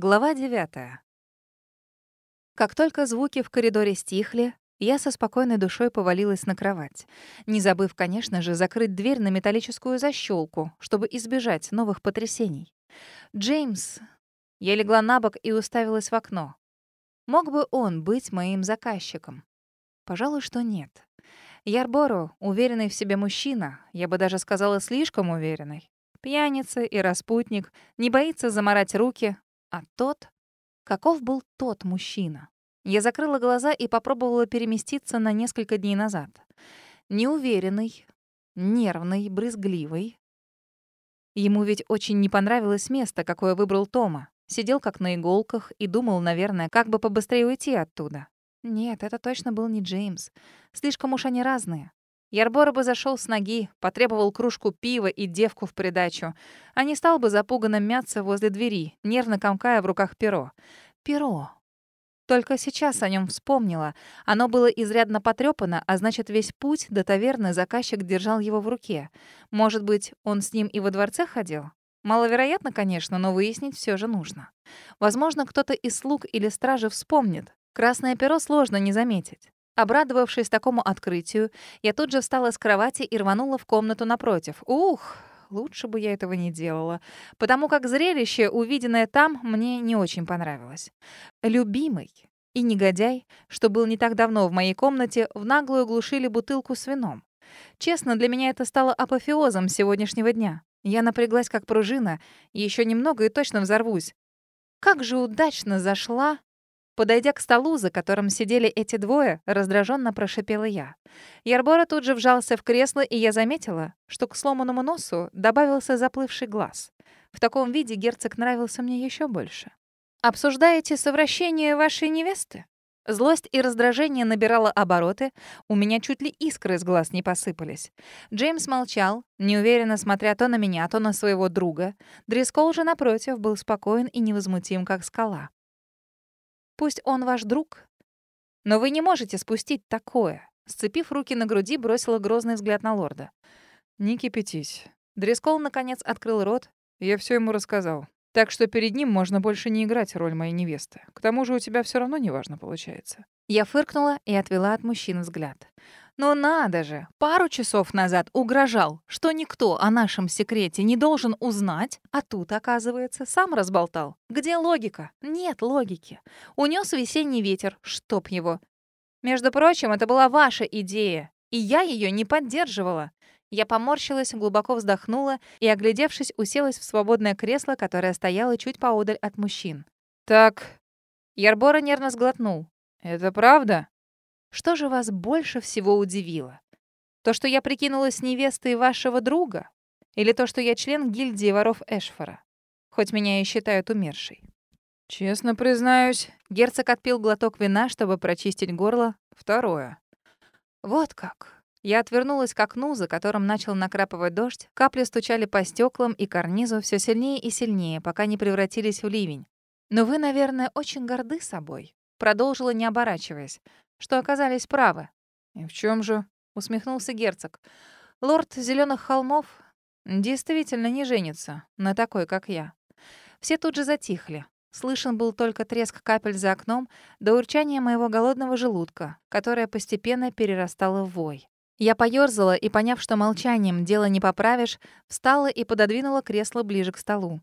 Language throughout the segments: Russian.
Глава 9. Как только звуки в коридоре стихли, я со спокойной душой повалилась на кровать, не забыв, конечно же, закрыть дверь на металлическую защелку, чтобы избежать новых потрясений. Джеймс... Я легла на бок и уставилась в окно. Мог бы он быть моим заказчиком? Пожалуй, что нет. Ярборо — уверенный в себе мужчина, я бы даже сказала, слишком уверенный. Пьяница и распутник, не боится заморать руки. А тот... Каков был тот мужчина? Я закрыла глаза и попробовала переместиться на несколько дней назад. Неуверенный, нервный, брезгливый. Ему ведь очень не понравилось место, какое выбрал Тома. Сидел как на иголках и думал, наверное, как бы побыстрее уйти оттуда. Нет, это точно был не Джеймс. Слишком уж они разные. Ярбора бы зашел с ноги, потребовал кружку пива и девку в придачу, а не стал бы запуганно мяться возле двери, нервно комкая в руках перо. Перо. Только сейчас о нем вспомнила. Оно было изрядно потрепано, а значит, весь путь до таверны заказчик держал его в руке. Может быть, он с ним и во дворце ходил? Маловероятно, конечно, но выяснить все же нужно. Возможно, кто-то из слуг или стражи вспомнит. Красное перо сложно не заметить. Обрадовавшись такому открытию, я тут же встала с кровати и рванула в комнату напротив. Ух, лучше бы я этого не делала, потому как зрелище, увиденное там, мне не очень понравилось. Любимый и негодяй, что был не так давно в моей комнате, в наглую глушили бутылку с вином. Честно, для меня это стало апофеозом сегодняшнего дня. Я напряглась как пружина, еще немного и точно взорвусь. Как же удачно зашла Подойдя к столу, за которым сидели эти двое, раздраженно прошипела я. Ярбора тут же вжался в кресло, и я заметила, что к сломанному носу добавился заплывший глаз. В таком виде герцог нравился мне еще больше. «Обсуждаете совращение вашей невесты?» Злость и раздражение набирало обороты, у меня чуть ли искры из глаз не посыпались. Джеймс молчал, неуверенно смотря то на меня, то на своего друга. Дрискол же, напротив, был спокоен и невозмутим, как скала. Пусть он ваш друг, но вы не можете спустить такое. Сцепив руки на груди, бросила грозный взгляд на лорда. «Не кипятись». Дрескол, наконец, открыл рот. Я все ему рассказал. Так что перед ним можно больше не играть роль моей невесты. К тому же у тебя все равно неважно получается. Я фыркнула и отвела от мужчин взгляд. Но надо же, пару часов назад угрожал, что никто о нашем секрете не должен узнать, а тут, оказывается, сам разболтал. Где логика? Нет логики. Унес весенний ветер, чтоб его. Между прочим, это была ваша идея, и я ее не поддерживала. Я поморщилась, глубоко вздохнула и, оглядевшись, уселась в свободное кресло, которое стояло чуть поодаль от мужчин. «Так...» Ярбора нервно сглотнул. «Это правда?» Что же вас больше всего удивило? То, что я прикинулась невестой вашего друга? Или то, что я член гильдии воров Эшфора? Хоть меня и считают умершей. Честно признаюсь, герцог отпил глоток вина, чтобы прочистить горло. Второе. Вот как. Я отвернулась к окну, за которым начал накрапывать дождь. Капли стучали по стеклам и карнизу все сильнее и сильнее, пока не превратились в ливень. Но вы, наверное, очень горды собой. Продолжила, не оборачиваясь что оказались правы. «И в чем же?» — усмехнулся герцог. «Лорд Зеленых холмов действительно не женится на такой, как я». Все тут же затихли. Слышен был только треск капель за окном до урчания моего голодного желудка, которое постепенно перерастало в вой. Я поёрзала и, поняв, что молчанием дело не поправишь, встала и пододвинула кресло ближе к столу.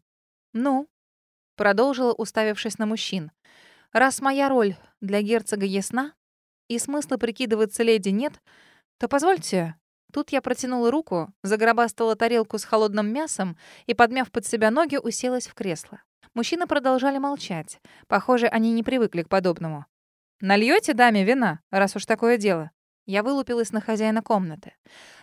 «Ну?» — продолжила, уставившись на мужчин. «Раз моя роль для герцога ясна, и смысла прикидываться леди нет, то позвольте. Тут я протянула руку, загробастала тарелку с холодным мясом и, подмяв под себя ноги, уселась в кресло. Мужчины продолжали молчать. Похоже, они не привыкли к подобному. «Нальёте даме вина, раз уж такое дело?» Я вылупилась на хозяина комнаты.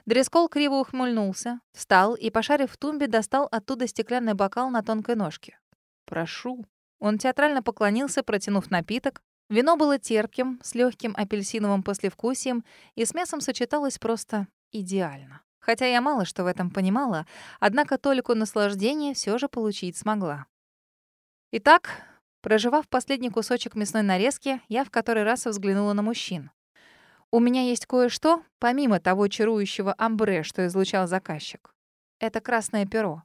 Дрескол криво ухмыльнулся, встал и, пошарив в тумбе, достал оттуда стеклянный бокал на тонкой ножке. «Прошу». Он театрально поклонился, протянув напиток, Вино было терпким, с легким апельсиновым послевкусием и с мясом сочеталось просто идеально. Хотя я мало что в этом понимала, однако только наслаждения все же получить смогла. Итак, проживав последний кусочек мясной нарезки, я в который раз взглянула на мужчин. У меня есть кое-что, помимо того чарующего амбре, что излучал заказчик. Это красное перо.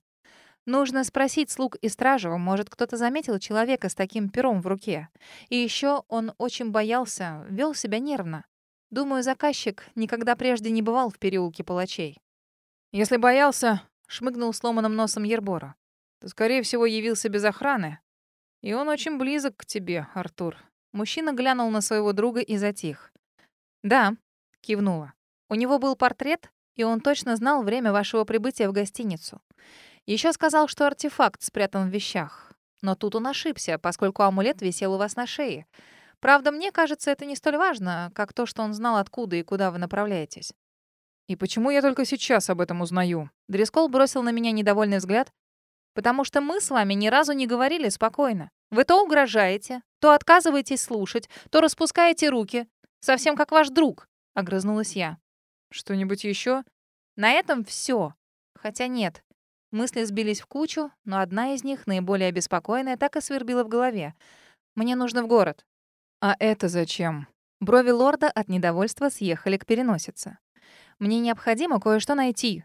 Нужно спросить слуг и стражу, может, кто-то заметил человека с таким пером в руке. И еще он очень боялся, вел себя нервно. Думаю, заказчик никогда прежде не бывал в переулке палачей. Если боялся, шмыгнул сломанным носом Ербора, то, скорее всего, явился без охраны. И он очень близок к тебе, Артур. Мужчина глянул на своего друга и затих. «Да», — кивнула. «У него был портрет, и он точно знал время вашего прибытия в гостиницу. Еще сказал, что артефакт спрятан в вещах. Но тут он ошибся, поскольку амулет висел у вас на шее. Правда, мне кажется, это не столь важно, как то, что он знал, откуда и куда вы направляетесь. «И почему я только сейчас об этом узнаю?» Дрескол бросил на меня недовольный взгляд. «Потому что мы с вами ни разу не говорили спокойно. Вы то угрожаете, то отказываетесь слушать, то распускаете руки. Совсем как ваш друг», — огрызнулась я. «Что-нибудь еще? «На этом все. Хотя нет. Мысли сбились в кучу, но одна из них, наиболее обеспокоенная, так и свербила в голове. «Мне нужно в город». «А это зачем?» Брови лорда от недовольства съехали к переносице. Мне необходимо кое-что найти.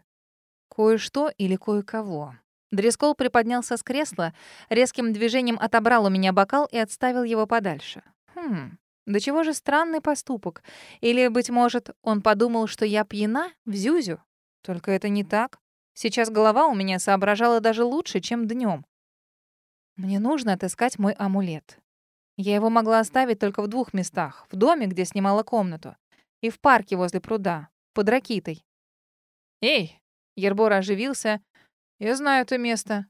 Кое-что или кое-кого. Дрескол приподнялся с кресла, резким движением отобрал у меня бокал и отставил его подальше. Хм, да чего же странный поступок. Или, быть может, он подумал, что я пьяна в Зюзю? Только это не так. Сейчас голова у меня соображала даже лучше, чем днем. Мне нужно отыскать мой амулет. Я его могла оставить только в двух местах. В доме, где снимала комнату, и в парке возле пруда под Ракитой. «Эй!» — Ербор оживился. «Я знаю это место».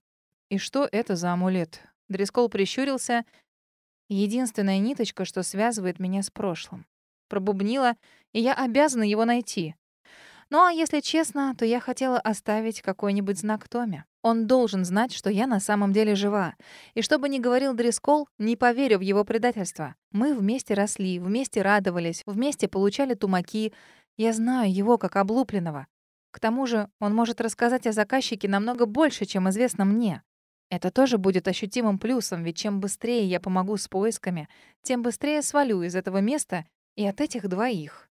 «И что это за амулет?» Дрескол прищурился. «Единственная ниточка, что связывает меня с прошлым». Пробубнила, и я обязана его найти. Ну а если честно, то я хотела оставить какой-нибудь знак Томе. Он должен знать, что я на самом деле жива. И что бы ни говорил Дрескол, не поверю в его предательство. Мы вместе росли, вместе радовались, вместе получали тумаки. Я знаю его как облупленного. К тому же он может рассказать о заказчике намного больше, чем известно мне. Это тоже будет ощутимым плюсом, ведь чем быстрее я помогу с поисками, тем быстрее свалю из этого места и от этих двоих.